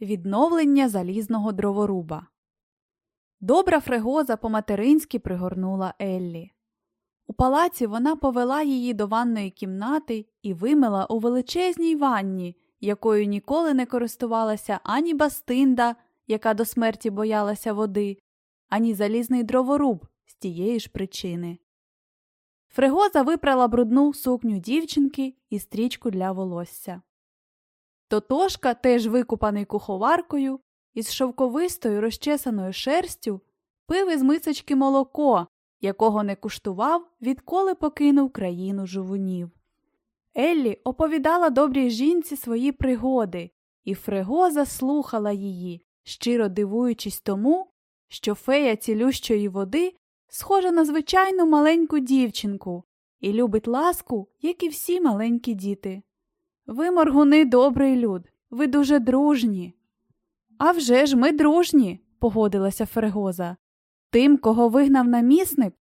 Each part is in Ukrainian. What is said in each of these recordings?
Відновлення залізного дроворуба. Добра фрегоза по-материнськи пригорнула Еллі. У палаці вона повела її до ванної кімнати і вимила у величезній ванні, якою ніколи не користувалася ані Бастинда, яка до смерті боялася води, ані залізний дроворуб з тієї ж причини. Фригоза випрала брудну сукню дівчинки і стрічку для волосся. Тотошка, теж викупаний куховаркою, із шовковистою розчесаною шерстю, пив із мисочки молоко, якого не куштував, відколи покинув країну жувунів. Еллі оповідала добрій жінці свої пригоди, і Фригоза слухала її, щиро дивуючись тому, що фея цілющої води схожа на звичайну маленьку дівчинку і любить ласку, як і всі маленькі діти. Ви, моргуни, добрий люд, ви дуже дружні. «А вже ж ми дружні, погодилася Фрегоза. Тим, кого вигнав намісник,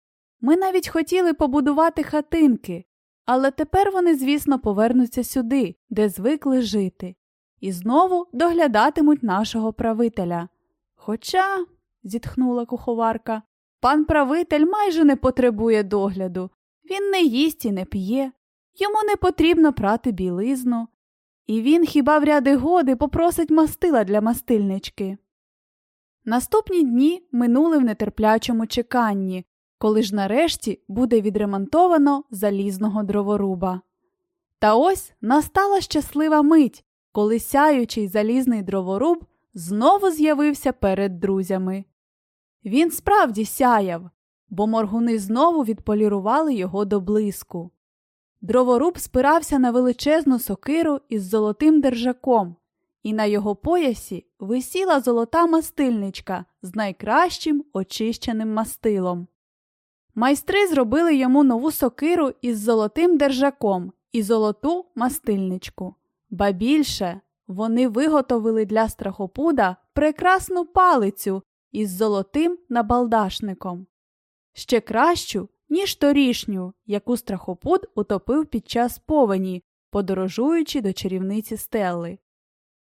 ми навіть хотіли побудувати хатинки, але тепер вони, звісно, повернуться сюди, де звикли жити, і знову доглядатимуть нашого правителя. Хоча, зітхнула куховарка, пан правитель майже не потребує догляду. Він не їсть і не п'є, йому не потрібно прати білизну, і він хіба в ряди годи попросить мастила для мастильнички. Наступні дні минули в нетерплячому чеканні, коли ж нарешті буде відремонтовано залізного дроворуба. Та ось настала щаслива мить, коли сяючий залізний дроворуб знову з'явився перед друзями. Він справді сяяв, бо моргуни знову відполірували його до блиску. Дроворуб спирався на величезну сокиру із золотим держаком, і на його поясі висіла золота мастильничка з найкращим очищеним мастилом. Майстри зробили йому нову сокиру із золотим держаком і золоту мастильничку. Ба більше вони виготовили для страхопуда прекрасну палицю із золотим набалдашником. Ще кращу, ніж торішню, яку страхопуд утопив під час повені, подорожуючи до чарівниці стелли.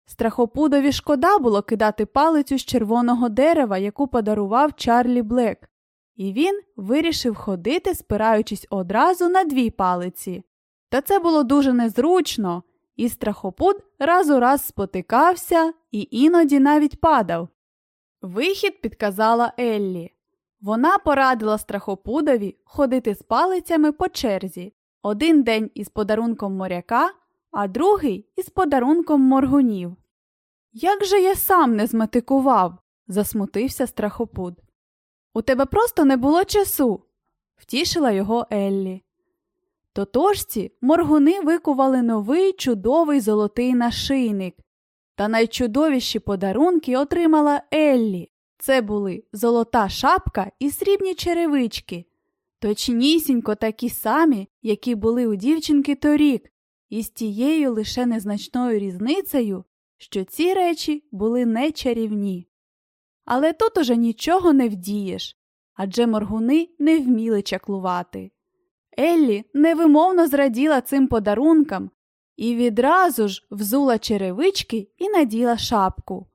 Страхопудові шкода було кидати палицю з червоного дерева, яку подарував Чарлі Блек, і він вирішив ходити, спираючись одразу на дві палиці. Та це було дуже незручно, і страхопуд раз у раз спотикався і іноді навіть падав. Вихід підказала Еллі. Вона порадила страхопудові ходити з палицями по черзі один день із подарунком моряка, а другий із подарунком моргунів. Як же я сам не зметикував, засмутився страхопуд. У тебе просто не було часу, втішила його Еллі. Тотожці моргуни викували новий чудовий золотий нашийник, та найчудовіші подарунки отримала Еллі. Це були золота шапка і срібні черевички, точнісінько такі самі, які були у дівчинки торік, і з тією лише незначною різницею, що ці речі були не чарівні. Але тут уже нічого не вдієш адже моргуни не вміли чаклувати. Еллі невимовно зраділа цим подарункам і відразу ж взула черевички і наділа шапку.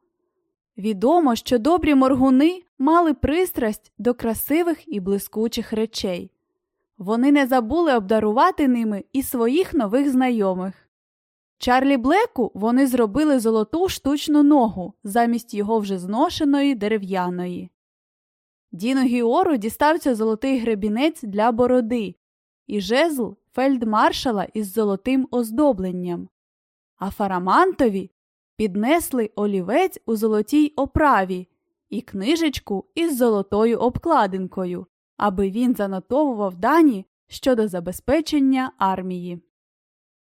Відомо, що добрі моргуни мали пристрасть до красивих і блискучих речей. Вони не забули обдарувати ними і своїх нових знайомих. Чарлі Блеку вони зробили золоту штучну ногу замість його вже зношеної дерев'яної. Діну Гіору дістався золотий гребінець для бороди і жезл фельдмаршала із золотим оздобленням, а фарамантові піднесли олівець у золотій оправі і книжечку із золотою обкладинкою, аби він занотовував дані щодо забезпечення армії.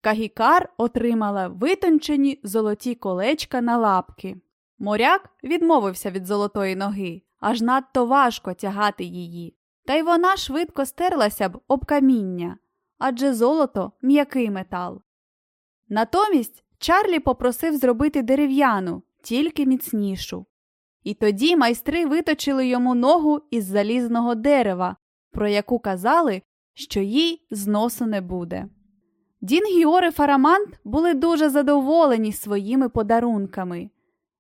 Кагікар отримала витончені золоті колечка на лапки. Моряк відмовився від золотої ноги, аж надто важко тягати її, та й вона швидко стерлася б об каміння адже золото м'який метал. Натомість Чарлі попросив зробити дерев'яну, тільки міцнішу. І тоді майстри виточили йому ногу із залізного дерева, про яку казали, що їй зносу не буде. Дін Гіор і Фарамант були дуже задоволені своїми подарунками.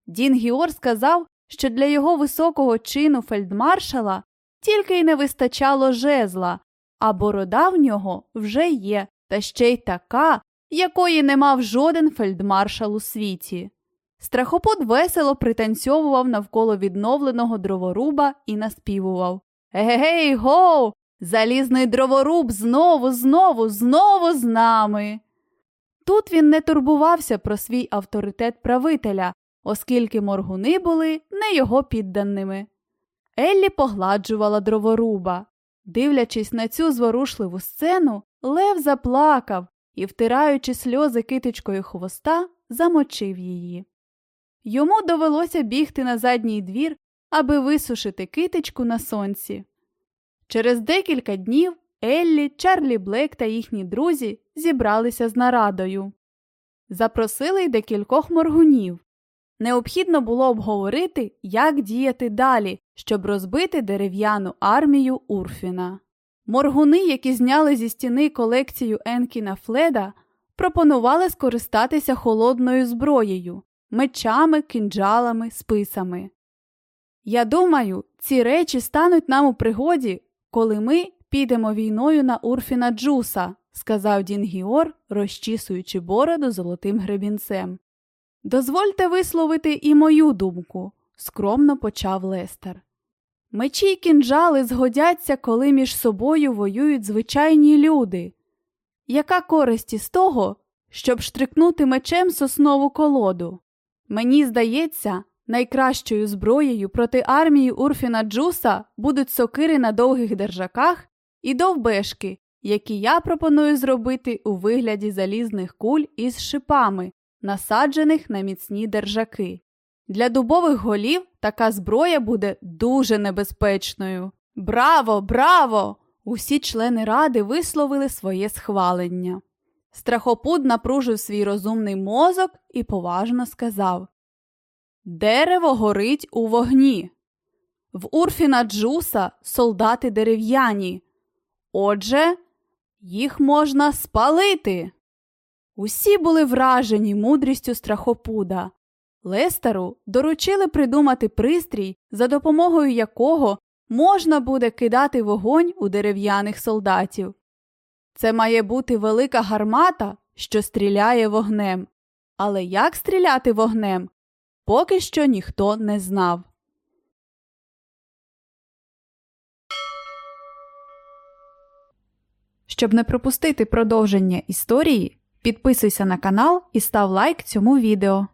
Дін Гіор сказав, що для його високого чину фельдмаршала тільки й не вистачало жезла, а борода в нього вже є, та ще й така, якої не мав жоден фельдмаршал у світі. Страхопут весело пританцьовував навколо відновленого дроворуба і наспівував Егегей, гоу! Залізний дроворуб знову, знову, знову з нами. Тут він не турбувався про свій авторитет правителя, оскільки моргуни були не його підданими. Еллі погладжувала дроворуба. Дивлячись на цю зворушливу сцену, Лев заплакав і, втираючи сльози китичкою хвоста, замочив її. Йому довелося бігти на задній двір, аби висушити китичку на сонці. Через декілька днів Еллі, Чарлі Блек та їхні друзі зібралися з нарадою. Запросили й декількох моргунів. Необхідно було обговорити, як діяти далі, щоб розбити дерев'яну армію Урфіна. Моргуни, які зняли зі стіни колекцію Енкіна Фледа, пропонували скористатися холодною зброєю, мечами, кинджалами, списами. Я думаю, ці речі стануть нам у пригоді, коли ми підемо війною на Урфіна Джуса, сказав Дін Гіор, розчісуючи бороду золотим гребінцем. Дозвольте висловити і мою думку, скромно почав Лестер. Мечі й кінжали згодяться, коли між собою воюють звичайні люди. Яка користь із того, щоб штрикнути мечем соснову колоду? Мені здається, найкращою зброєю проти армії Урфіна Джуса будуть сокири на довгих держаках і довбешки, які я пропоную зробити у вигляді залізних куль із шипами, насаджених на міцні держаки. Для дубових голів така зброя буде дуже небезпечною. Браво, браво! Усі члени ради висловили своє схвалення. Страхопуд напружив свій розумний мозок і поважно сказав Дерево горить у вогні. В Урфіна Джуса солдати дерев'яні. Отже, їх можна спалити. Усі були вражені мудрістю страхопуда. Лестеру доручили придумати пристрій, за допомогою якого можна буде кидати вогонь у дерев'яних солдатів. Це має бути велика гармата, що стріляє вогнем. Але як стріляти вогнем, поки що ніхто не знав. Щоб не пропустити продовження історії, підписуйся на канал і став лайк цьому відео.